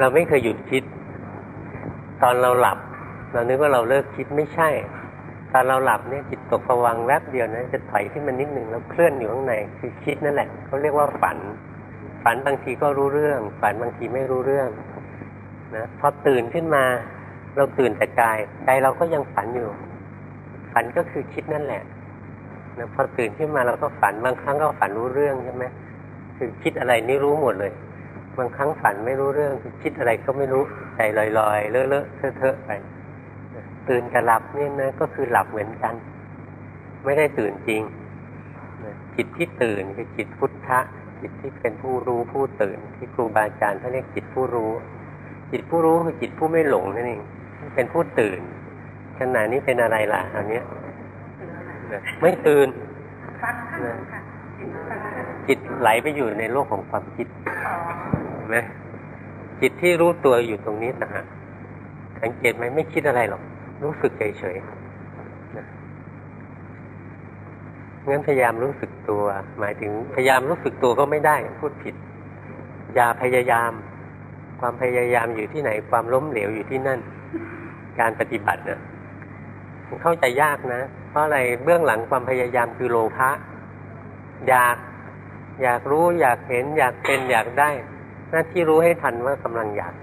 เราไม่เคยหยุดคิด ตอนเราหลับ เรานึกว่าเราเลิกคิดไม่ใช่ ตอนเราหลับเนี่ยจิตตกผวังแวบเดียวนะจะถอยขึ้นมานิดหนึ่งแล้วเคลื่อนอยู่ข้างในคือคิดนั่นแหละเขาเรียกว่าฝัน ฝันบางทีก็รู้เรื่อง ฝันบางทีไม่รู้เรื่องนะพอตื่นขึ้นมาเราตื่นแต่กายใจเราก็ยังฝันอยู่ ฝันก็คือคิดนั่นแหละนะพอตื่นขึ้นมาเราก็ฝันบางครั้งก็ฝันรู้เรื่องใช่ไหมคือคิดอะไรนี่รู้หมดเลย บางครั้งฝันไม่รู้เรื่องคิดอะไรก็ไม่รู้ใจลอยๆ เลอะเลอะเทอะๆไป ตื่นกับหลับเนี่ยนะก็คือหลับเหมือนกัน ไม่ได้ตื่นจริงจิตที่ตื่นคือจิตพุทธะจิตที่เป็นผู้รู้ผู้ตื่น ที่ครูบาอาจารย์ท่านเรียกจิตผู้รู้ จิตผู้รู้คือจิตผู้ไม่หลงนั่นเองเป็นผู้ตื่นขณะนี้เป็นอะไรล่ะอันเนี้ยไม่ตื่น จิตไหลไปอยู่ในโลกของความคิดเห็นไหมจิตที่รู้ตัวอยู่ตรงนี้นะฮะสังเกตไหมไม่คิดอะไรหรอก รู้สึกเฉยๆงั้นพยายามรู้สึกตัว หมายถึงพยายามรู้สึกตัวก็ไม่ได้ พูดผิด อย่าพยายาม ความพยายามอยู่ที่ไหน ความล้มเหลวอยู่ที่นั่น การปฏิบัติเนี่ยเข้าใจยากนะ เพราะอะไรเบื้องหลังความพยายามคือโลภะอยาก อยากรู้อยากเห็นอยากเป็นอยากได้ หน้าที่รู้ให้ทันว่ากำลังอยาก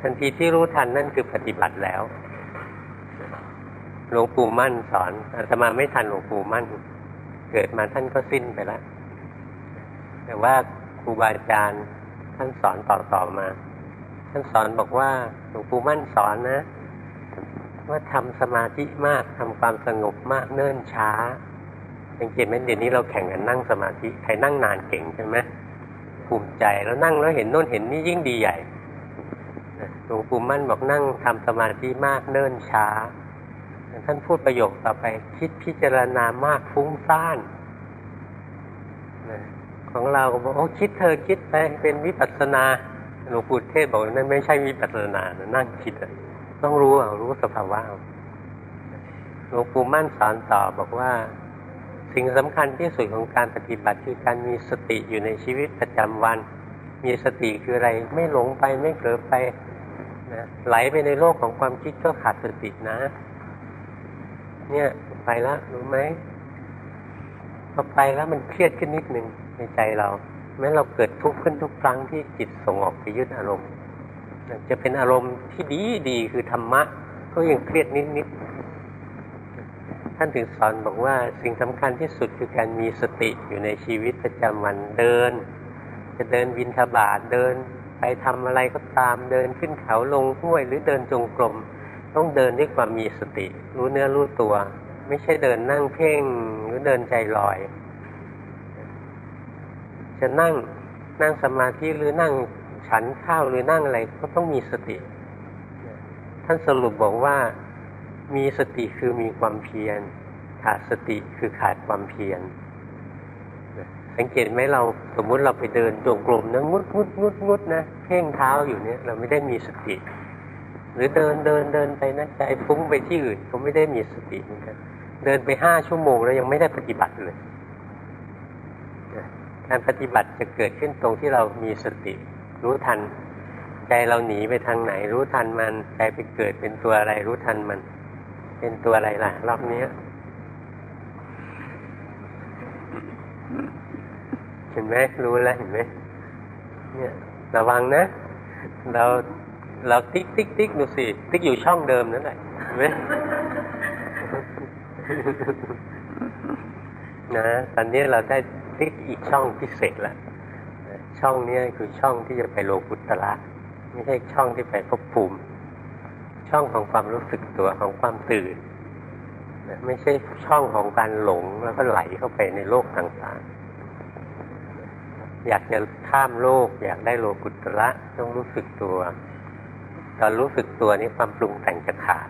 ทันทีที่รู้ทันนั่นคือปฏิบัติแล้วหลวงปู่มั่นสอนอาตมาไม่ทันหลวงปู่มั่น เกิดมาท่านก็สิ้นไปแล้วแต่ว่าครูบาอาจารย์ท่านสอนต่อๆมา ท่านสอนบอกว่าหลวงปู่มั่นสอนนะ ว่าทำสมาธิมากทำความสงบมากเนิ่นช้า สังเกตไหมเดี๋ยวนี้เราแข่งกันนั่งสมาธิใครนั่งนานเก่งใช่ไหมภูมิใจแล้วนั่งแล้วเห็นโน่นเห็นนี่ยิ่งดีใหญ่หลวงปู่มั่นบอกนั่งทำสมาธิมากเนิ่นช้า ท่านพูดประโยคต่อไป คิดพิจารณามากฟุ้งซ่านของเราบอกโอ้คิดเธอคิดไปเป็นวิปัสสนาหลวงปู่เทศบอกนั่นไม่ใช่วิปัสสนานั่งคิดต้องรู้เอารู้สภาวะหลวงปู่มั่นสอนต่อบอกว่า สิ่งสำคัญที่สุดของการปฏิบัติคือการมีสติอยู่ในชีวิตประจำวัน มีสติคืออะไรไม่หลงไปไม่เผลอไปนะไหลไปในโลกของความคิดก็ขาดสตินะ เนี่ยไปแล้วรู้ไหมพอไปแล้วมันเครียดขึ้นนิดหนึ่งในใจเราแม้เราเกิดทุกข์ขึ้นทุกครั้งที่จิตส่งออกไปยึดอารมณ์ จะเป็นอารมณ์ที่ดีดีคือธรรมะ ก็ยังเครียดนิดนิด ท่านถึงสอนบอกว่าสิ่งสำคัญที่สุดคือการมีสติอยู่ในชีวิตประจำวันเดิน จะเดินวินทบาทเดิน ไปทำอะไรก็ตามเดินขึ้นเขาลงห้วยหรือเดินจงกรมต้องเดินด้วยความมีสติ รู้เนื้อรู้ตัว ไม่ใช่เดินนั่งเพ่งหรือเดินใจลอย จะนั่งนั่งสมาธิหรือนั่งฉันข้าวหรือนั่งอะไรก็ต้องมีสติ ท่านสรุปบอกว่า มีสติคือมีความเพียร ขาดสติคือขาดความเพียรสังเกตไหมเราสมมุติเราไปเดินจงกรมนะงุดงุดงุดงุดนะเพ่งเท้าอยู่เนี่ย เราไม่ได้มีสติ หรือเดินเดินเดินไปนะใจฟุ้งไปที่อื่นก็ไม่ได้มีสติเหมือนกันเดินไปห้าชั่วโมงแล้วยังไม่ได้ปฏิบัติเลยการปฏิบัติจะเกิดขึ้นตรงที่เรามีสติ รู้ทัน ใจเราหนีไปทางไหน รู้ทันมันใจไปเกิดเป็นตัวอะไรรู้ทันมัน เป็นตัวอะไรล่ะ รอบนี้เห็นไหมรู้แล้วเห็นไหมเนี่ยระวังนะ เราเราติ๊กติ๊กติ๊กดูสิ ติ๊กอยู่ช่องเดิมนั่นแหละเห็นไหมนะตอนนี้เราได้ติ๊กอีกช่องพิเศษแล้วช่องนี้คือช่องที่จะไปโลกุตระไม่ใช่ช่องที่ไปภพภูมิ ช่องของความรู้สึกตัวของความตื่นไม่ใช่ช่องของการหลงแล้วก็ไหลเข้าไปในโลกต่างๆ อยากจะข้ามโลก อยากได้โลกุตระต้องรู้สึกตัว ตอนรู้สึกตัวนี้ความปรุงแต่งจะขาด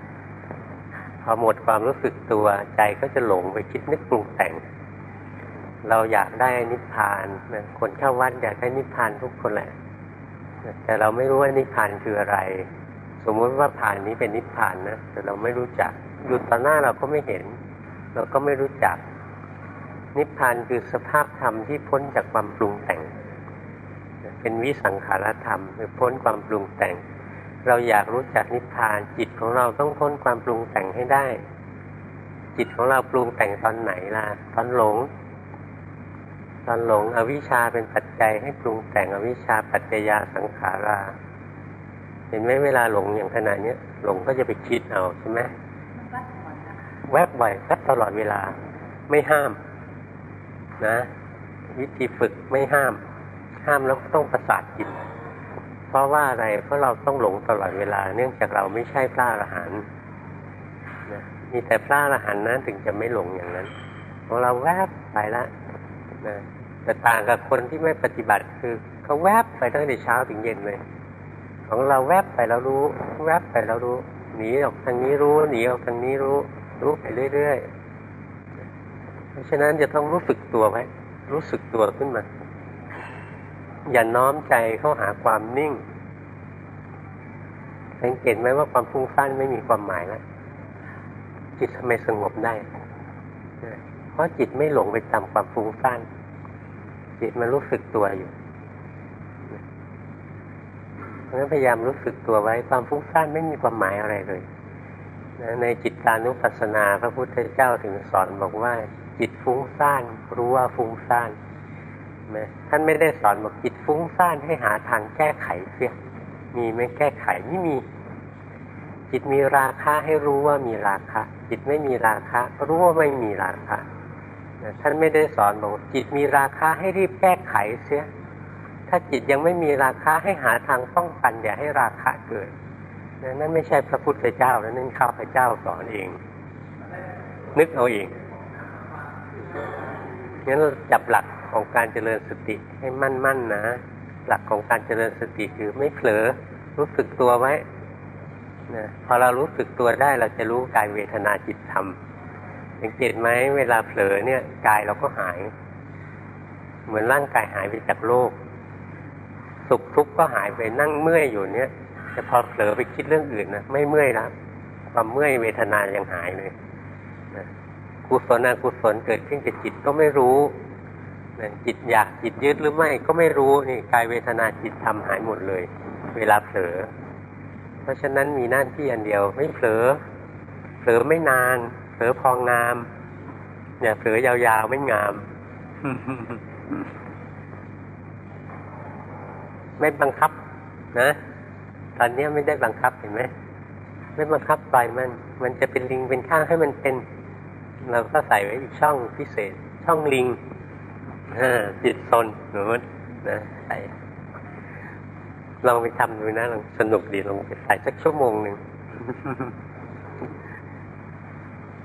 พอหมดความรู้สึกตัวใจก็จะหลงไปคิดนึกปรุงแต่ง เราอยากได้นิพพานคนเข้าวัดอยากได้นิพพานทุกคนแหละ แต่เราไม่รู้ว่านิพพานคืออะไร สมมติว่าผ่านนี้เป็นนิพพานนะแต่เราไม่รู้จักหยุดต่อหน้าเราก็ไม่เห็น เราก็ไม่รู้จัก นิพพานคือสภาพธรรมที่พ้นจากความปรุงแต่ง เป็นวิสังขารธรรมคือพ้นความปรุงแต่ง เราอยากรู้จักนิพพานจิตของเราต้องพ้นความปรุงแต่งให้ได้ จิตของเราปรุงแต่งตอนไหนล่ะ ตอนหลง ตอนหลงอวิชชาเป็นปัจจัยให้ปรุงแต่งอวิชชาปัจจยาสังขารา เห็นไหมเวลาหลงอย่างขนาดนี้หลงก็จะไปคิดเอาใช่ไหมแวบบ่อยแวบตลอดเวลา ไม่ห้าม นะ วิธีฝึกไม่ห้าม ห้ามแล้วต้องประสาทจิตเพราะว่าอะไรเพราะเราต้องหลงตลอดเวลา เนื่องจากเราไม่ใช่พระอรหันต์นะมีแต่พระอรหันต์นั้นถึงจะไม่หลงอย่างนั้นของเราแวบไปละนะแต่ต่างกับคนที่ไม่ปฏิบัติคือเขาแวบไปตั้งแต่เช้าถึงเย็นเลย ของเราแวบไปแล้วรู้ แวบไปแล้วรู้ หนีออกทางนี้รู้ หนีออกทางนี้รู้ รู้ไปเรื่อยๆ เพราะฉะนั้นจะต้องรู้สึกตัวไว้ รู้สึกตัวขึ้นมา อย่าน้อมใจเข้าหาความนิ่งสังเกตไหมว่าความฟุ้งซ่านไม่มีความหมายแล้วจิตทำไมสงบได้ เพราะจิตไม่หลงไปตามความฟุ้งซ่าน จิตมันรู้สึกตัวอยู่ เพราะฉะนั้นพยายามรู้สึกตัวไว้ความฟุ้งซ่านไม่มีความหมายอะไรเลยในจิตตานุปัสสนาพระพุทธเจ้าถึงสอนบอกว่า จิตฟุ้งซ่านรู้ว่าฟุ้งซ่านท่านไม่ได้สอนบอกจิตฟุ้งซ่านให้หาทางแก้ไขเสียมีไหมแก้ไขไม่มี จิตมีราคะให้รู้ว่ามีราคะจิตไม่มีราคะรู้ว่าไม่มีราคะท่านไม่ได้สอนบอกจิตมีราคะให้รีบแก้ไขเสีย ถ้าจิตยังไม่มีราคะให้หาทางป้องกันอย่าให้ราคะเกิดนั่นไม่ใช่พระพุทธเจ้าแล้วนั่นข้าพเจ้าสอนเอง นึกเอาเองงั้นเราจับหลักของการเจริญสติให้มั่นๆนนะ หลักของการเจริญสติคือไม่เผลอรู้สึกตัวไว้นะพอเรารู้สึกตัวได้เราจะรู้กายเวทนาจิตธรรมสังเกตไหมเวลาเผลอเนี่ยกายเราก็หาย เหมือนร่างกายหายไปจากโลก สุขทุกข์ก็หายไปนั่งเมื่อยอยู่เนี่ยแต่พอเผลอไปคิดเรื่องอื่นนะไม่เมื่อยแล้วความเมื่อยเวทนายังหายเลยนะกุศลอกุศลเกิดขึ้นกับจิตก็ไม่รู้นะจิตอยากจิตยึดหรือไม่ก็ไม่รู้นี่กายเวทนาจิตทำหายหมดเลย เวลาเผลอ เพราะฉะนั้นมีหน้าที่อันเดียว ไม่เผลอ เผลอไม่นานเผลอพองามอย่าเผลอยาวๆไม่งาม ไม่บังคับนะ ตอนนี้ไม่ได้บังคับเห็นไหมไม่บังคับปล่อยมัน มันจะเป็นลิงเป็นข้างให้มันเป็น เราก็ใส่ไว้อีกช่องพิเศษ ช่องลิงจิตซนหนูนะใส่ลองไปทำดูนะลองสนุกดีลองไปใส่สักชั่วโมงหนึ่ง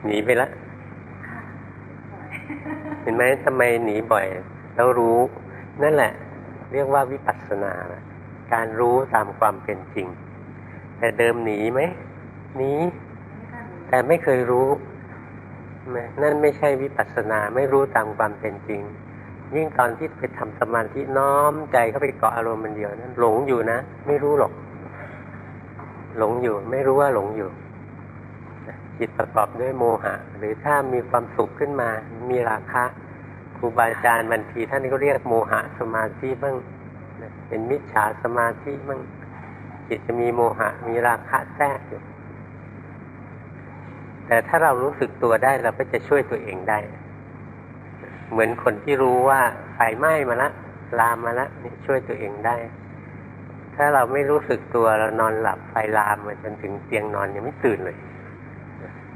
หนีไปละเห็นไหมทำไมหนีบ่อย แล้วรู้ นั่นแหละ เรียกว่าวิปัสสนา การรู้ตามความเป็นจริง แต่เดิมหนีไหมหนีแต่ไม่เคยรู้ นั่นไม่ใช่วิปัสสนาไม่รู้ตามความเป็นจริง ยิ่งตอนที่ไปทำสมาธิน้อมใจเข้าไปเกาะอารมณ์มันเดียวนั้นหลงอยู่นะ ไม่รู้หรอก หลงอยู่ ไม่รู้ว่าหลงอยู่จิตประกอบด้วยโมหะ หรือถ้ามีความสุขขึ้นมา มีราคะครูบาอาจารย์บางทีท่านก็เรียกโมหะสมาธิบ้าง เป็นมิจฉาสมาธิมั่งจิตจะมีโมหะ มีราคะแทรกอยู่แต่ถ้าเรารู้สึกตัวได้เราก็จะช่วยตัวเองได้ เหมือนคนที่รู้ว่าไฟไหม้มาละ ลามมาละนี่ช่วยตัวเองได้ ถ้าเราไม่รู้สึกตัวเรานอนหลับไฟลามมาจนถึงเตียงนอนยังไม่ตื่นเลย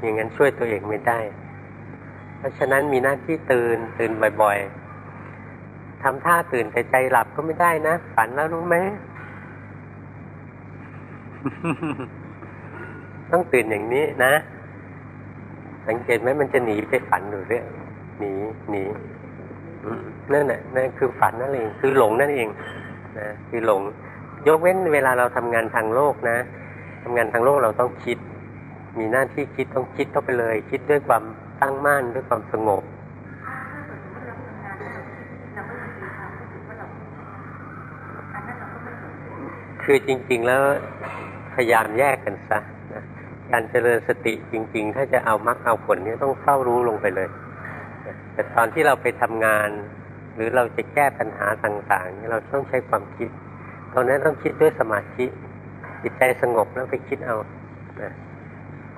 อย่างนั้นช่วยตัวเองไม่ได้ เพราะฉะนั้นมีหน้าที่ตื่นตื่นบ่อยๆ ทำท่าตื่นแต่ใจหลับก็ไม่ได้นะ ฝันแล้วรู้ไหมต้องตื่นอย่างนี้นะ สังเกตไหมมันจะหนีไปฝันอยู่เรื่อยหนีหนีนั่นแหละนั่นคือฝันนั่นเอง คือหลงนั่นเองนะคือหลง ยกเว้นเวลาเราทำงานทางโลกนะทำงานทางโลกเราต้องคิด มีหน้าที่คิดต้องคิดเข้าไปเลย คิดด้วยความตั้งมั่นด้วยความสงบ คือจริง ๆ แล้วพยายามแยกกันซะนะการเจริญสติจริง ๆ ถ้าจะเอามรรคเอาผลเนี่ยต้องเฝ้ารู้ลงไปเลย แต่ตอนที่เราไปทำงาน หรือเราจะแก้ปัญหาต่างๆเราต้องใช้ความคิดตรงนั้นต้องคิดด้วยสมาธิจิตใจสงบแล้วไปคิดเอานะ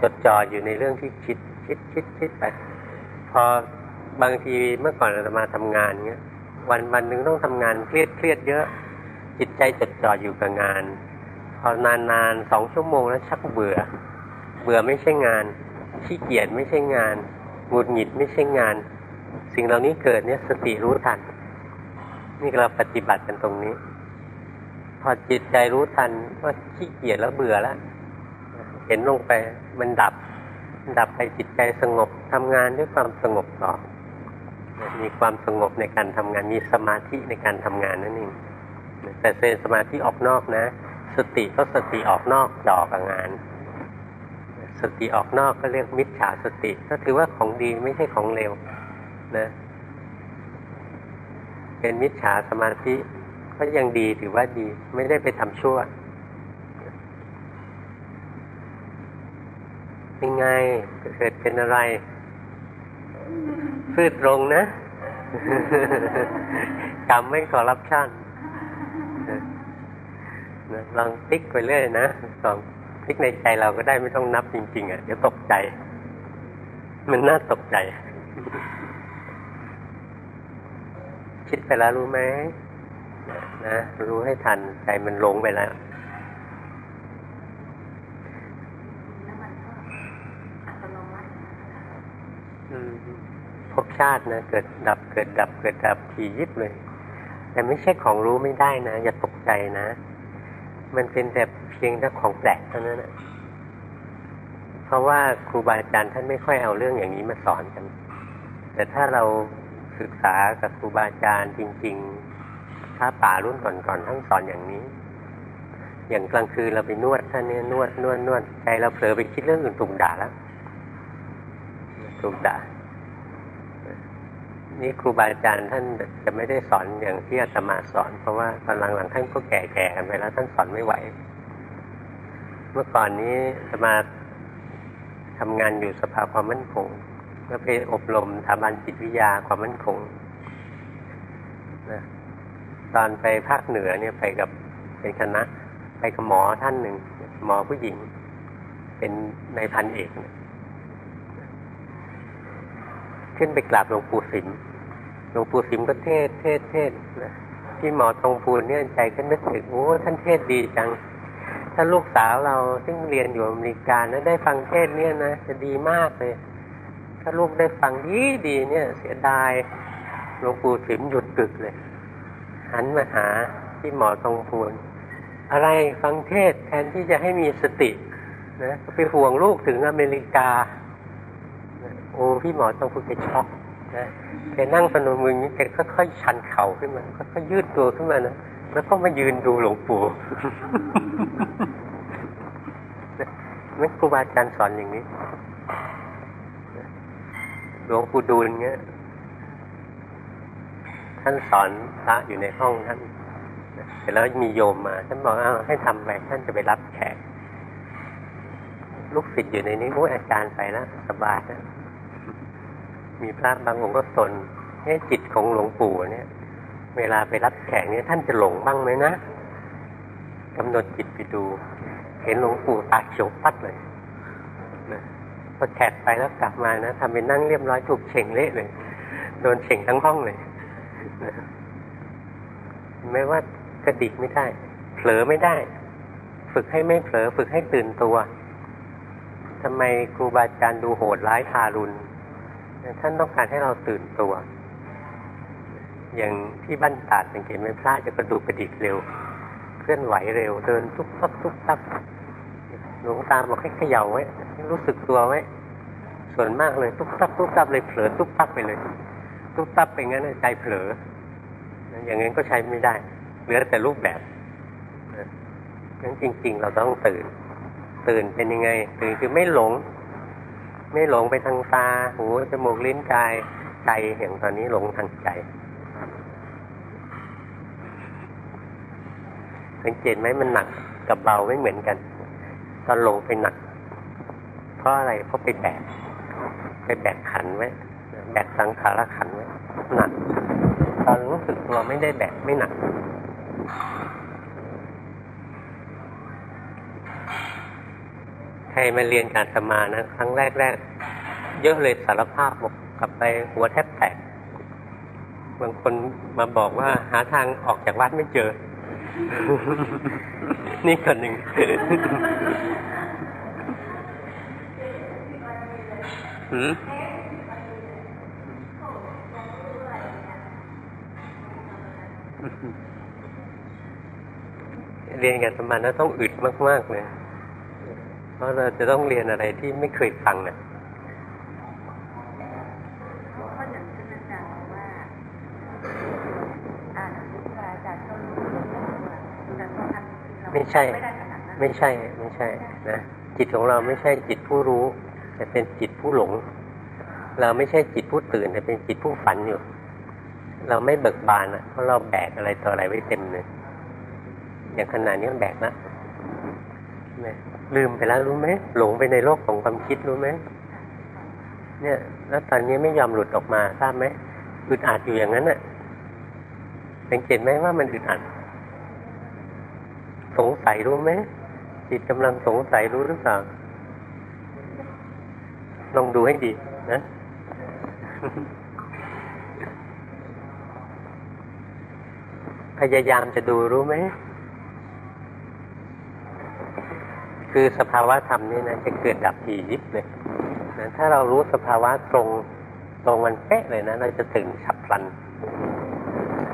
จดจ่ออยู่ในเรื่องที่คิดคิดคิดคิดไปพอบางทีเมื่อก่อนเรามาทำงานเงี้ยวันวันหนึ่งต้องทำงานเครียดเครียดเยอะ จิตใจจดจ่ออยู่กับงาน พอนานนานสองชั่วโมงแล้วชักเบื่อ เบื่อไม่ใช่งานขี้เกียจไม่ใช่งานหงุดหงิดไม่ใช่งาน สิ่งเหล่านี้เกิดเนี่ยสติรู้ทัน นี่เราปฏิบัติกันตรงนี้ พอจิตใจรู้ทันว่าขี้เกียจแล้วเบื่อแล้วเห็นลงไปมันดับดับไปจิตใจสงบทำงานด้วยความสงบต่อ มีความสงบในการทำงานมีสมาธิในการทำงานนั่นเอง แต่เซนสมาธิออกนอกนะ สติก็สติออกนอกจอกงาน สติออกนอกก็เรียกมิจฉาสติ ก็ถือว่าของดีไม่ใช่ของเลวนะ เป็นมิจฉาสมาธิก็ยังดีถือว่าดี ไม่ได้ไปทำชั่วเป็นไงเกิดเป็นอะไรฟืดรงนะจำไม่คอรับชั่น ลองติ๊กไปเรื่อยนะลองติ๊กในใจเราก็ได้ไม่ต้องนับจริง ๆ อะ เดี๋ยวตกใจ มันน่าตกใจ คิดไปแล้วรู้ไหมนะรู้ให้ทันใจมันหลงไปแล้วพบชาตินะเกิดดับเกิดดับเกิดดับทียิบเลย แต่ไม่ใช่ของรู้ไม่ได้นะ อย่าตกใจนะ มันเป็นแต่เพียงแค่ของแปลกเท่านั้นนะเพราะว่าครูบาอาจารย์ท่านไม่ค่อยเอาเรื่องอย่างนี้มาสอนกัน แต่ถ้าเราศึกษากับครูบาอาจารย์จริง ๆ ถ้าป่ารุ่นก่อนๆทั้งสอนอย่างนี้ อย่างกลางคืนเราไปนวดท่านเนี่ยนวดนวดนวดใจเราเผลอไปคิดเรื่องอื่นถูกด่าแล้วถูกด่า นี่ครูบาอาจารย์ท่านจะไม่ได้สอนอย่างที่อาตมาสอน เพราะว่าตอนหลังๆท่านก็แก่ๆกันไปแล้วท่านสอนไม่ไหว เมื่อก่อนนี้จะมาทำงานอยู่สภาความมั่นคงก็ไปอบรมสถาบันจิตวิทยาความมั่นคงนะตอนไปภาคเหนือเนี่ยไปกับเป็นคณะ ไปกับหมอท่านหนึ่งหมอผู้หญิง เป็นในพันเอก ขึ้นไปกราบหลวงปู่สิม หลวงปู่สิมก็เทศเทศเทศนะที่หมอทองพูนเนี่ยใจก็นึกถึงโอ้ท่านเทศดีจัง ถ้าลูกสาวเราซึ่งเรียนอยู่อเมริกาแล้วได้ฟังเทศเนี่ยนะจะดีมากเลย ถ้าลูกได้ฟังดีดีเนี่ย เสียดายหลวงปู่สิมหยุดกึกเลย หันมาหาที่หมอทองพูนอะไรฟังเทศแทนที่จะให้มีสตินะไปห่วงลูกถึงอเมริกา โอ้พี่หมอต้องพูดแกช็อก นะแกนั่งสนุมือนี้แกค่อยๆชันเข่าขึ้นมาค่อยๆยืดตัวขึ้นมานะแล้วก็มายืนดูหลวงปู่ไม่ครูบาอาจารย์สอนอย่างนี้หลวงปู่ดูลเงี้ยท่านสอนพระอยู่ในห้องท่านเสร็จแล้วมีโยมมาท่านบอกอ้าวให้ทำไปท่านจะไปรับแขกลูกศิษย์อยู่ในนี้โอ้อาจารย์ไปแล้วสบายแล้ว มีพระบางองค์ก็สนเนี่ยจิตของหลวงปู่เนี่ย เวลาไปรับแขกเนี่ยท่านจะหลงบ้างไหมนะกำหนดจิตไปดู เห็นหลวงปู่ตาเขียวปัดเลยนะพอแขกไปแล้วกลับมานะทำเป็นนั่งเรียบร้อยถูกเฉ่งเละเลย โดนเฉ่งทั้งห้องเลยนะไม่ว่ากระดิกไม่ได้ เผลอไม่ได้ ฝึกให้ไม่เผลอ ฝึกให้ตื่นตัวทำไมครูบาอาจารย์ดูโหดร้ายทารุณ ท่านต้องการให้เราตื่นตัว อย่างที่บ้านตาดสังเกตไหมพระจะกระดูกกระดิกเร็ว เคลื่อนไหวเร็ว เดินทุกทับทุกทับหลวงตาบอกให้เขย่าไว้ให้รู้สึกตัวไว้ ส่วนมากเลยทุกทับทุกทับเลยเผลอทุกทับไปเลย ทุกทับไปงั้นใจเผลอ อย่างนั้นก็ใช้ไม่ได้ เหลือแต่รูปแบบงั้นจริง ๆ เราต้องตื่น ตื่นเป็นยังไง ตื่นคือไม่หลง ไม่หลงไปทางตา หู จมูก ลิ้น กาย ใจอย่างตอนนี้หลงทางใจ สังเกตไหมมันหนักกับเบาไม่เหมือนกัน ตอนหลงไปหนัก เพราะอะไร เพราะไปแบก ไปแบกขันไว้ แบกสังขารขันไว้ หนัก ตอนรู้สึกตัวไม่ได้แบกไม่หนัก ใค รมาเรียนการสมานะครั้งแรกๆ เยอะเลยสารภาพบอกกลับไปหัวแทบแตกบางคนมาบอกว่าหาทางออกจากวัดไม่เจอ นี่คนหนึ่งหืมเรียนกันสมานะต้องอึดมาก ๆ เลย เพราะเราจะต้องเรียนอะไรที่ไม่เคยฟังเนี่ยไม่ใช่ ไม่ใช่ ไม่ใช่ นะ จิตของเราไม่ใช่จิตผู้รู้ แต่เป็นจิตผู้หลง เราไม่ใช่จิตผู้ตื่น แต่เป็นจิตผู้ฝันอยู่ เราไม่เบิกบานอะ เพราะเราแบกอะไรต่ออะไรไว้เต็มเลย อย่างขนาดนี้แบกนะ ลืมไปแล้วรู้ไหมหลงไปในโลกของความคิดรู้ไหมเนี่ย แล้วตอนนี้ไม่ยอมหลุดออกมาทราบไหมอึดอัดอยู่อย่างนั้นน่ะสังเกตไหมว่ามันอึดอัด สงสัยรู้ไหมจิตกำลังสงสัยรู้หรือเปล่าลองดูให้ดีนะพยายามจะดูรู้ไหม คือสภาวะธรรมนี่นะจะเกิดดับทียิบเลยนะถ้าเรารู้สภาวะตรงตรงมันเป๊ะเลยนะเราจะตื่นฉับพลัน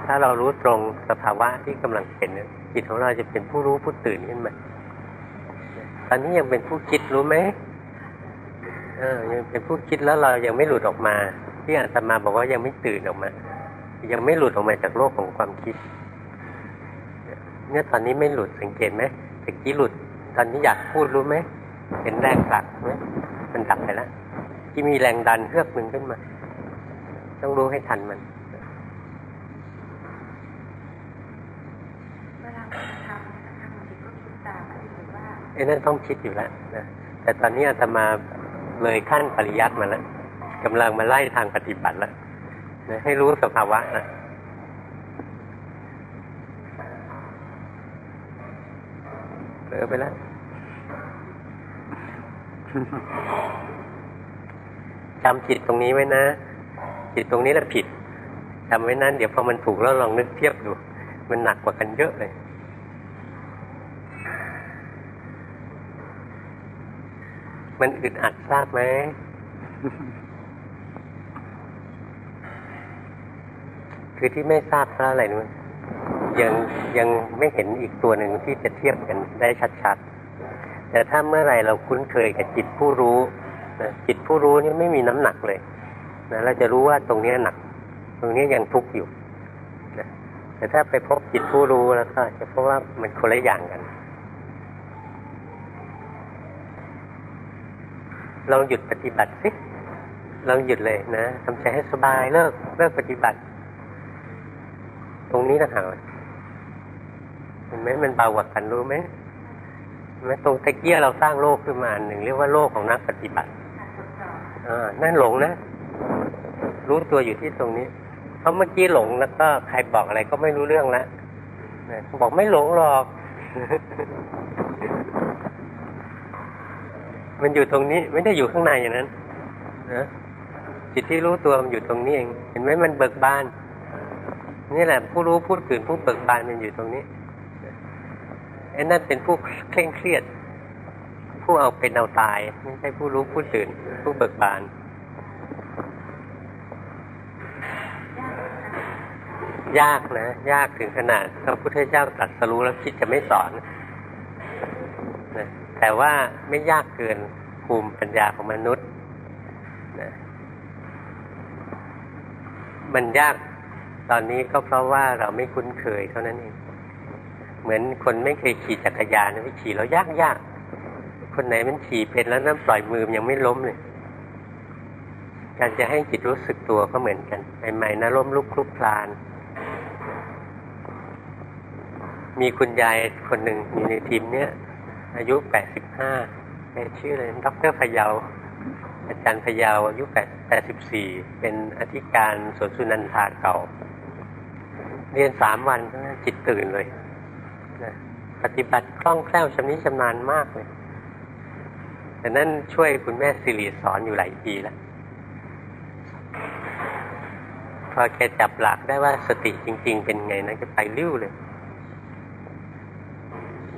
ถ้าเรารู้ตรงสภาวะที่กำลังเป็นจิตของเราจะเป็นผู้รู้ผู้ตื่นขึ้นมาตอนนี้ยังเป็นผู้คิดรู้ไหมเออยังเป็นผู้คิดแล้วเรายังไม่หลุดออกมา ที่อาตมาบอกว่ายังไม่ตื่นออกมา ยังไม่หลุดออกมาจากโลกของความคิดเนี่ยตอนนี้ไม่หลุดสังเกตไหมตะกี้หลุด ตอนนี้อยากพูดรู้ไหมเห็นแรงผลักไหมมันดับไปแล้วที่มีแรงดันเฮือกหนึ่งขึ้นมา ต้องรู้ให้ทันมันไอ้นั่นต้องคิดอยู่แล้วนะแต่ตอนนี้อาตมาเลยขั้นปริยัติมาแล้วกำลังมาไล่ทางปฏิบัติแล้วนะให้รู้สภาวะนะเผลอไปแล้ว จำจิตตรงนี้ไว้นะ จิตตรงนี้แหละผิดจำไว้นั้นเดี๋ยวพอมันถูกแล้วลองนึกเทียบดู มันหนักกว่ากันเยอะเลยมันอึดอัดทราบไหม คือที่ไม่ทราบเพราะอะไรนู้นยังยังไม่เห็นอีกตัวหนึ่งที่จะเทียบกันได้ชัดๆ แต่ถ้าเมื่อไรเราคุ้นเคยกับจิตผู้รู้นะจิตผู้รู้นี่ไม่มีน้ำหนักเลยนะเราจะรู้ว่าตรงนี้หนัก ตรงนี้ยังทุกข์อยู่นะแต่ถ้าไปพบจิตผู้รู้แล้วก็จะพบว่ามันคนละอย่างกัน ลองหยุดปฏิบัติสิลองหยุดเลยนะทำใจให้สบายเลิกเลิกปฏิบัติ ตรงนี้นะหาเห็นไหมมันเบากว่ากันรู้ไหม ไหมตรงตะเกียเราสร้างโลกขึ้นมาหนึ่งเรียกว่าโลกของนักปฏิบัติอ่านั่นหลงนะ รู้ตัวอยู่ที่ตรงนี้ เพราะเมื่อกี้หลงแล้วก็ใครบอกอะไรก็ไม่รู้เรื่องแล้วบอกไม่หลงหรอก มันอยู่ตรงนี้ ไม่ได้อยู่ข้างในอย่างนั้นนะจิตที่รู้ตัวมันอยู่ตรงนี้เอง เห็นไหมมันเบิกบาน นี่แหละ ผู้รู้พูดตื่นผู้เบิกบานมันอยู่ตรงนี้ ไอ้นั่นเป็นผู้เคร่งเครียด ผู้เอาเป็นเอาตาย ไม่ใช่ผู้รู้ผู้ตื่น ผู้เบิกบานยากนะ ยากถึงขนาดพระพุทธเจ้าตรัสรู้แล้วคิดจะไม่สอนนะแต่ว่าไม่ยากเกินภูมิปัญญาของมนุษย์นะมันยากตอนนี้ก็เพราะว่าเราไม่คุ้นเคยเท่านั้นเอง เหมือนคนไม่เคยขี่จักรยานไปขี่แล้วยากยากคนไหนมันขี่เป็นแล้วนั่นปล่อยมือยังไม่ล้มเลยการจะให้จิตรู้สึกตัวก็เหมือนกันใหม่ๆนะล้มลุกคลุกคลาน มีคุณยายคนหนึ่งอยู่ในทีมเนี้ยอายุแปดสิบห้าชื่ออะไรดรพยาวอาจารย์พยาวอายุแปดแปดสิบสี่เป็นอธิการสวนสุนันทาเก่า เรียนสามวันจิตตื่นเลย นะปฏิบัติคล่องแคล่วชำนิชำนาญมากเลยแต่นั้นช่วยคุณแม่สิริสอนอยู่หลายปีแล้วพอแกจับหลักได้ว่าสติจริง ๆ เป็นไงนะจะไปลิ่วเลย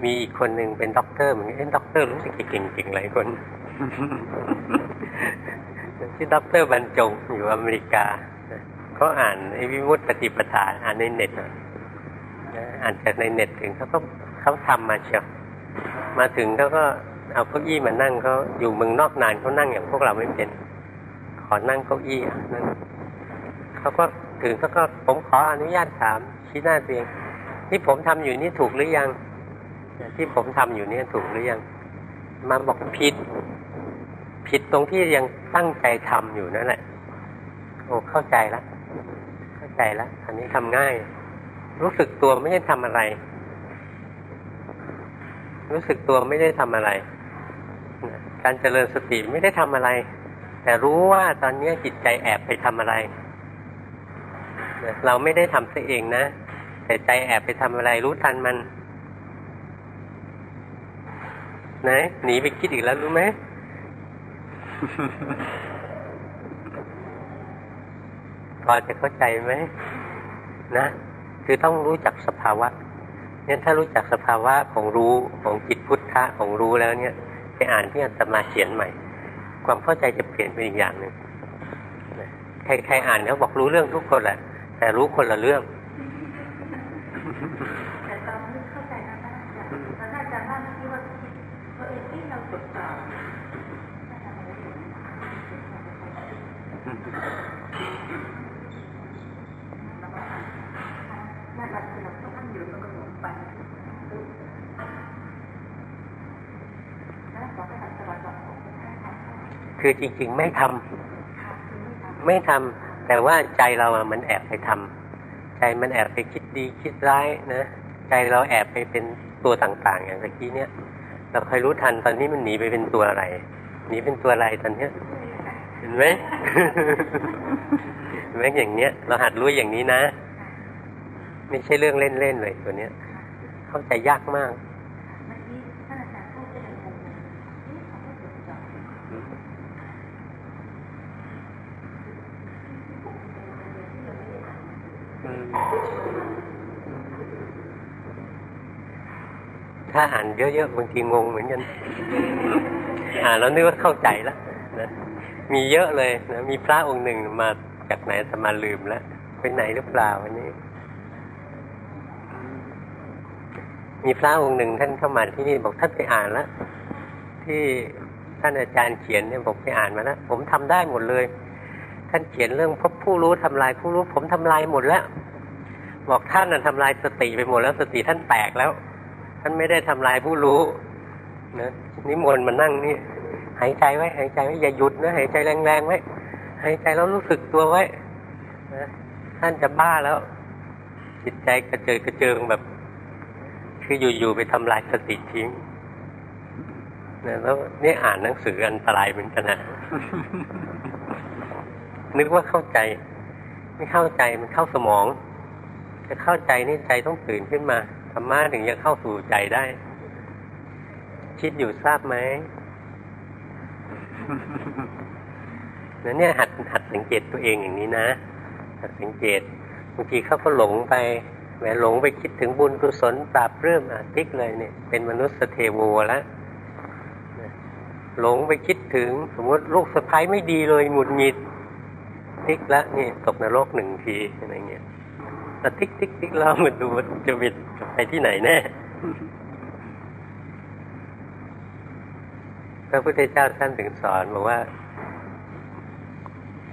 มีอีกคนหนึ่งเป็นด็อกเตอร์เหมือนกันด็อกเตอร์รู้สึกเก่งๆหลายคนที่ด็อกเตอร์บรรจงอยู่อเมริกาเขาอ่านไอ้วิมุตติปฏิปทาอ่านในเน็ต อ่านจากในเน็ตถึงเขาก็เขาทำมาเชียวมาถึงเขาก็เอาเก้าอี้มานั่งเขาอยู่เมืองนอกนานเขานั่งอย่างพวกเราไม่เป็น ขอนั่งเก้าอี้นั่งเขาก็ถึงเขาก็ผมขออนุญาตถามชี้หน้าตัวเองที่ผมทำอยู่นี่ถูกหรือยัง ที่ผมทำอยู่นี่ถูกหรือยัง มาบอกผิด ผิดตรงที่ยังตั้งใจทำอยู่นั่นแหละโอ้เข้าใจแล้วเข้าใจแล้วอันนี้ทำง่าย รู้สึกตัวไม่ได้ทำอะไร รู้สึกตัวไม่ได้ทำอะไร การเจริญสติไม่ได้ทำอะไร แต่รู้ว่าตอนนี้จิตใจแอบไปทำอะไร เราไม่ได้ทำซะเองนะ แต่ใจแอบไปทำอะไร รู้ทันมันนะหนีไปคิดอีกแล้วรู้ไหมพอจะเข้าใจไหมนะ คือต้องรู้จักสภาวะเนี่ยถ้ารู้จักสภาวะของรู้ของจิตพุทธะของรู้แล้วเนี่ย ไปอ่านที่อาตมาเขียนใหม่ ความเข้าใจจะเปลี่ยนไปอีกอย่างหนึ่งใครใครอ่านเขาบอกรู้เรื่องทุกคนแหละ แต่รู้คนละเรื่อง คือจริง ๆ ไม่ทำไม่ทำแต่ว่าใจเราอะมันแอบไปทำใจมันแอบไปคิดดีคิดร้ายนะใจเราแอบไปเป็นตัวต่างๆ อย่างเมื่อกี้เนี้ยเราเคยรู้ทันตอนนี้มันหนีไปเป็นตัวอะไรหนีเป็นตัวอะไรตอนเนี้ยเห็นไหมเห็นไหมอย่างเนี้ย เราหัดรู้อย่างนี้นะ ไม่ใช่เรื่องเล่นๆเลยตัวเนี้ย เข้าใจยากมากถ้าอ่านเยอะๆบางทีงงเหมือนกัน อ่านแล้วนึกว่าเข้าใจแล้วนะมีเยอะเลยนะมีพระองค์หนึ่งมาจากไหนสมาลืมแล้วไปไหนหรือเปล่าวันนี้ มีพระองค์หนึ่งท่านเข้ามาที่นี่บอกท่านไปอ่านแล้วที่ท่านอาจารย์เขียนเนี่ยบอกไปอ่านมาแล้วผมทำได้หมดเลย ท่านเขียนเรื่องพบผู้รู้ทำลายผู้รู้ ผมทำลายหมดแล้ว บอกท่านน่ะทำลายสติไปหมดแล้วสติท่านแตกแล้ว ท่านไม่ได้ทำลายผู้รู้นะนิมนต์มานั่งนี่หายใจไว้หายใจไว้อย่าหยุดนะหายใจแรงๆไว้หายใจแล้วรู้สึกตัวไว้นะท่านจะบ้าแล้ว จิตใจกระเจิดกระเจิงแบบ คืออยู่ๆไปทำลายสติทิ้งนะแล้วนี่อ่านหนังสืออันตรายเหมือนกันนะนึกว่าเข้าใจ ไม่เข้าใจมันเข้าสมอง จะเข้าใจนี่ใจต้องตื่นขึ้นมาธรรมะถึงจะเข้าสู่ใจได้ คิดอยู่ทราบไหมนั่นเนี่ยหัดหัดสังเกตตัวเองอย่างนี้นะหัดสังเกตบางทีเขาก็หลงไป แหมหลงไปคิดถึงบุญกุศลปราบเรื่มอะติ๊กเลยเนี่ยเป็นมนุษย์เทโวแล้วหลงไปคิดถึงสมมติลูกสะพ้ายไม่ดีเลยหมุดหงิด ติ๊กแล้วนี่ตกนรกหนึ่งทีอะไรเงี้ยแต่ติ๊กติ๊กติ๊กเราเหมือนดูจะบิดไปที่ไหนแน่พระพุทธเจ้าท่านถึงสอนบอกว่า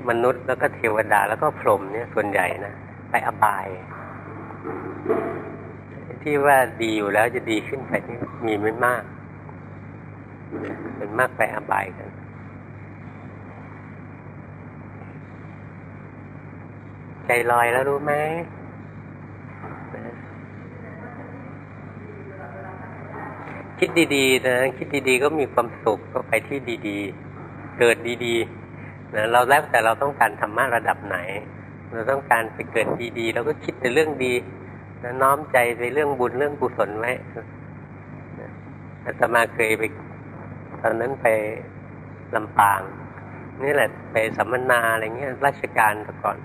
มนุษย์แล้วก็เทวดาแล้วก็พรหมเนี่ยส่วนใหญ่นะไปอบาย ที่ว่าดีอยู่แล้วจะดีขึ้นไปนี่มีไม่มาก เป็นมากไปอบายกันใจลอยแล้วรู้ไหมคิดดีๆนะคิดดีๆ ก็มีความสุขก็ไปที่ดีๆ เกิดดีๆนะเราแล้วแต่เราต้องการธรรมะระดับไหน เราต้องการไปเกิดดีๆเราก็คิดแต่เรื่องดีนะน้อมใจในเรื่องบุญเรื่องกุศลไว้อาตมาเคยไป ตอนนั้นไปลำปาง นี่แหละไปสัมมนาอะไรเงี้ยราชการแต่ก่อน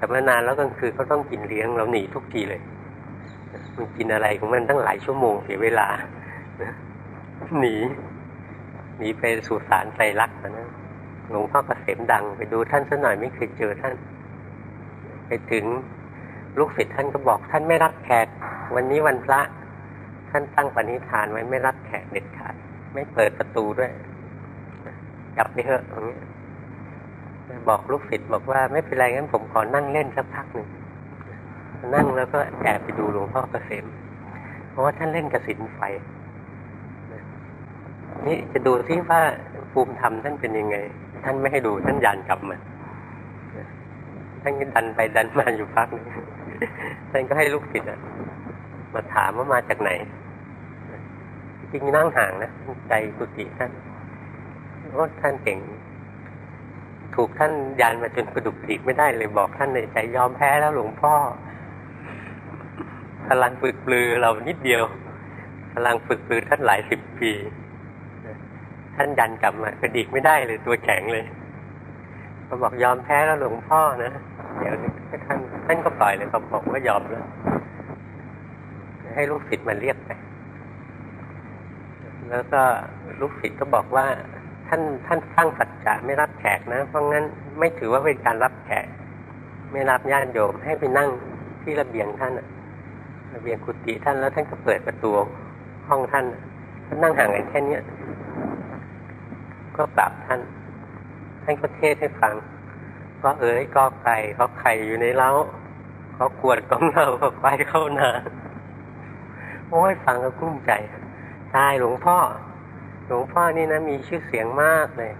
สัมมนาแล้วกลางคืนเขาต้องกินเลี้ยงเราหนีทุกทีเลย มันกินอะไรของมันตั้งหลายชั่วโมงเสียเวลาหนีหนีไปสู่สารไตรลักษณ์นะหลวงพ่อเกษมดัง ไปดูท่านสักหน่อยไม่เคยเจอท่าน ไปถึงลูกศิษย์ท่านก็บอก ท่านไม่รับแขก วันนี้วันพระ ท่านตั้งปณิธานไว้ไม่รับแขกเด็ดขาด ไม่เปิดประตูด้วยกลับไปเถอะอย่างนี้บอกลูกศิษย์บอกว่าไม่เป็นไรงั้นผมขอนั่งเล่นสักพักหนึ่งนั่งแล้วก็แอบไปดูหลวงพ่อเกษมเพราะว่าท่านเล่นกระสินไฟนี่จะดูที่ว่าภูมิธรรมท่านเป็นยังไง ท่านไม่ให้ดูท่านยันกลับมา ท่านก็ดันไปดันมาอยู่พักนึงท่านก็ให้ลูกศิษย์มาถามว่ามาจากไหน จริงนั่งห่างนะใจกุฏิท่านโอ้ท่านเก่ง ถูกท่านยันมาจนกระดุกกระดิกไม่ได้เลยบอกท่านในใจยอมแพ้แล้วหลวงพ่อพลังฝึกปลือเรานิดเดียวพลังฝึกปลือท่านหลายสิบปี ท่านยันกลับมากระดิกไม่ได้เลยตัวแข็งเลยเขาบอกยอมแพ้แล้วหลวงพ่อนะ เดี๋ยวท่านท่านก็ปล่อยเลยเขาบอกว่ายอมแล้วให้ลูกศิษย์มาเรียกไป แล้วก็ลูกศิษย์ก็บอกว่า ท่านท่านสร้างสัจจะไม่รับแขกนะ เพราะงั้นไม่ถือว่าเป็นการรับแขก ไม่รับญาติโยมให้ไปนั่งที่ระเบียงท่านระเบียงกุฏิท่านแล้วท่านก็เปิดประตูห้องท่านท่านนั่งห่างกันแค่เนี้ยก็กราบท่าน ท่านก็เทศให้ฟัง ก็เอ๋ยก็ไก่ก็ไข่อยู่ในเล้าก็ขวดก็เงาก็ควายเข้านาโอ้ยฟังก็กุ้มใจตายหลวงพ่อ หลวงพ่อนี่นะมีชื่อเสียงมากเลย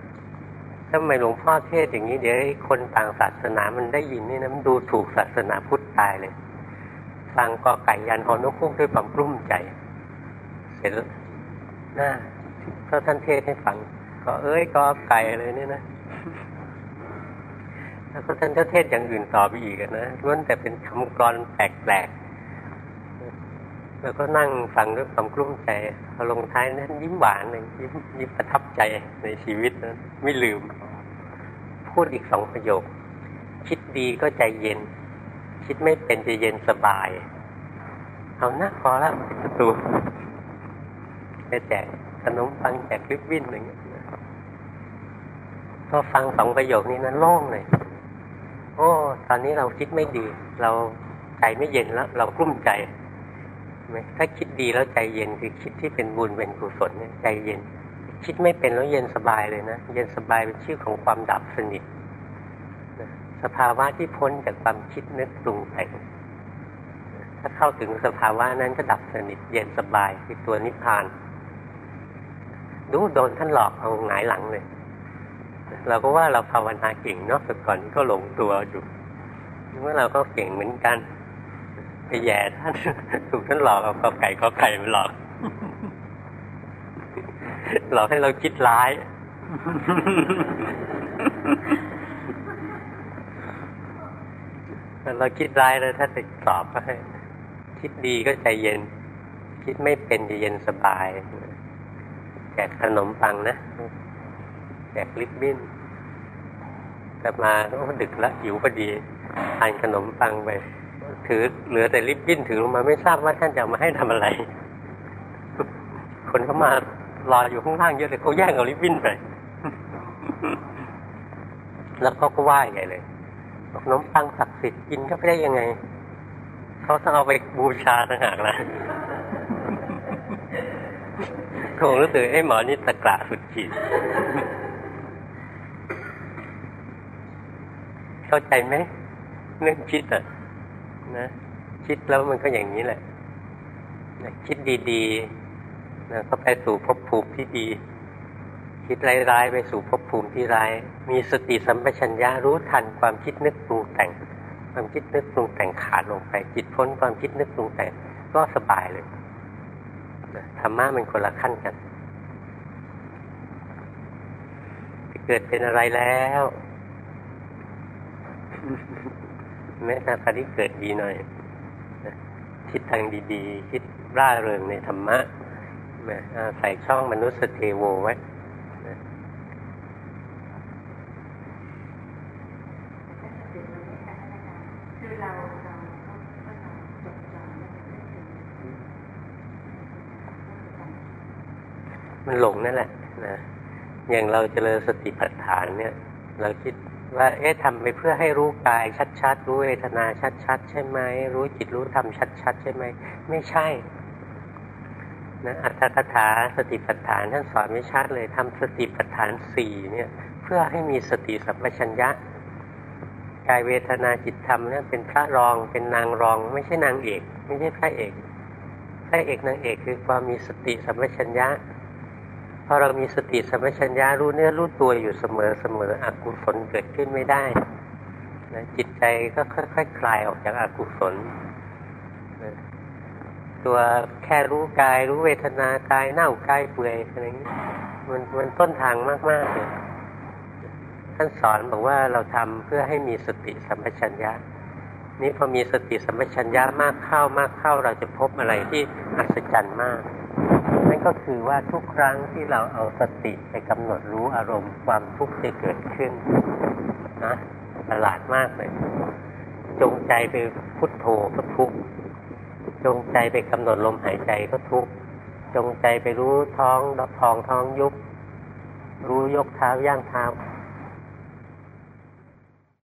ทำไมหลวงพ่อเทศอย่างนี้ เดี๋ยวคนต่างศาสนามันได้ยินนี่นะมันดูถูกศาสนาพุทธตายเลยฟังก็ไก่ยันหอนกคู่ด้วยความกลุ้มใจ เสร็จแล้วน่าก็ท่านเทศให้ฟัง ก็เอ้ยก็ไก่เลยเนี่ยนะ แล้วก็ท่านเทศอย่างอื่นต่อไปอีกนะล้วนแต่เป็นคำกรอนแปลกๆแล้วก็นั่งฟังด้วยความกลุ้มใจพอลงท้ายนั้นยิ้มหวานเลยยิ้มยิ้มประทับใจในชีวิตนะไม่ลืม พูดอีกสองประโยค คิดดีก็ใจเย็น คิดไม่เป็นจะเย็นสบาย เอาหน้าพอแล้วประตูไปแจกขนมปังแจกลิบบิ้นอะไรเงี้ยก็ฟังสองประโยคนี้นั้นโล่งเลย โอ้ตอนนี้เราคิดไม่ดี เราใจไม่เย็นแล้ว เรากลุ้มใจถ้าคิดดีแล้วใจเย็นคือคิดที่เป็นบุญเป็นกุศลเนี่ยใจเย็น คิดไม่เป็นแล้วเย็นสบายเลยนะเย็นสบายเป็นชื่อของความดับสนิทสภาวะที่พ้นจากความคิดนึกปรุงแต่งถ้าเข้าถึงสภาวะนั้นก็ดับสนิทเย็นสบายคือตัวนิพพาน ดูโดนท่านหลอกเอาหงายหลังเลย เราก็ว่าเราภาวนาเก่งเนาะแต่ก่อนก็หลงตัวอยู่ว่าเราก็เก่งเหมือนกัน ไปแย่ท่านถูกท่านหลอกเอากอไก่กอไก่มาหลอก หลอกให้เราคิดร้ายเราคิดร้ายแล้วถ้าจะตอบก็ให้คิดดีก็ใจเย็น คิดไม่เป็นจะเย็นสบายแจกขนมปังนะ แจกลิปบิ้นแต่มาก็ดึกล้วหิวพอดีทานขนมปังไป ถือเหลือแต่ลิปบิ้นถือลงมาไม่ทราบว่าท่านจะมาให้ทำอะไร คนเขามารออยู่ข้างล่างเยอะเลยเขาแย่งเอาลิปบิ้นไป แล้วเขาก็ว่าใหญ่เลยขนมปังศักดิ์สิทธิ์กินก็ไม่ได้ยังไง เขาต้องเอาไปบูชาต่างหากนะคงรู้สึกไอ้หมอนี่ตะกละสุดขีด เข้าใจไหมเรื่องคิดอะนะคิดแล้วมันก็อย่างนี้แหละนะคิดดีๆนะก็ไปสู่ภพภูมิที่ดี คิดร้ายๆไปสู่ภพภูมิที่ร้าย มีสติสัมปชัญญะรู้ทันความคิดนึกปรุงแต่ง ความคิดนึกปรุงแต่งขาดลงไป จิตพ้นความคิดนึกปรุงแต่งก็สบายเลยธรรมะมันคนละขั้นกันเกิดเป็นอะไรแล้ว แม้แต่คที่เกิดดีหน่อยคิดทางดีๆ คิดร่าเริงในธรรมะใส่ช่องมนุษย์เทโวไว้มันหลงนั่นแหละนะอย่างเราเจริญสติปัฏฐานเนี่ย เราคิด ว่าเอ๊ะทำไปเพื่อให้รู้กายชัดๆ รู้เวทนาชัด ๆ ใช่ไหมรู้จิตรู้ธรรมชัด ๆ ใช่ไหมไม่ใช่นะอัตถกถาสติปัฏฐานท่านสอนไม่ชัดเลยทำสติปัฏฐานสี่เนี่ยเพื่อให้มีสติสัมปชัญญะกายเวทนาจิตธรรมเนี่ยเป็นพระรองเป็นนางรอง ไม่ใช่นางเอก ไม่ใช่พระเอก พระเอกนางเอกคือความมีสติสัมปชัญญะ พอเรามีสติสัมปชัญญะรู้เนื้อรู้ตัวอยู่เสมอเสมออกุศลเกิดขึ้นไม่ได้นะจิตใจก็ค่อยๆคคลายออกจากอากุศลนะตัวแค่รู้กาย รู้เวทนากายเน่ากายเปื่อยอะไรอย่างนี้มันมันต้นทางมากๆเลยท่านสอนบอกว่าเราทำเพื่อให้มีสติสัมปชัญญะ นี่พอมีสติสัมปชัญญะมากเข้ามากเข้า เราจะพบอะไรที่อัศจรรย์มาก ก็คือว่าทุกครั้งที่เราเอาสติไปกำหนดรู้อารมณ์ความทุกข์จะเกิดขึ้นนะประหลาดมากเลย จงใจไปพุทโธก็ทุกข์จงใจไปกำหนดลมหายใจก็ทุกข์จงใจไปรู้ท้องท้องท้องยุบรู้ยกเท้าย่างเท้า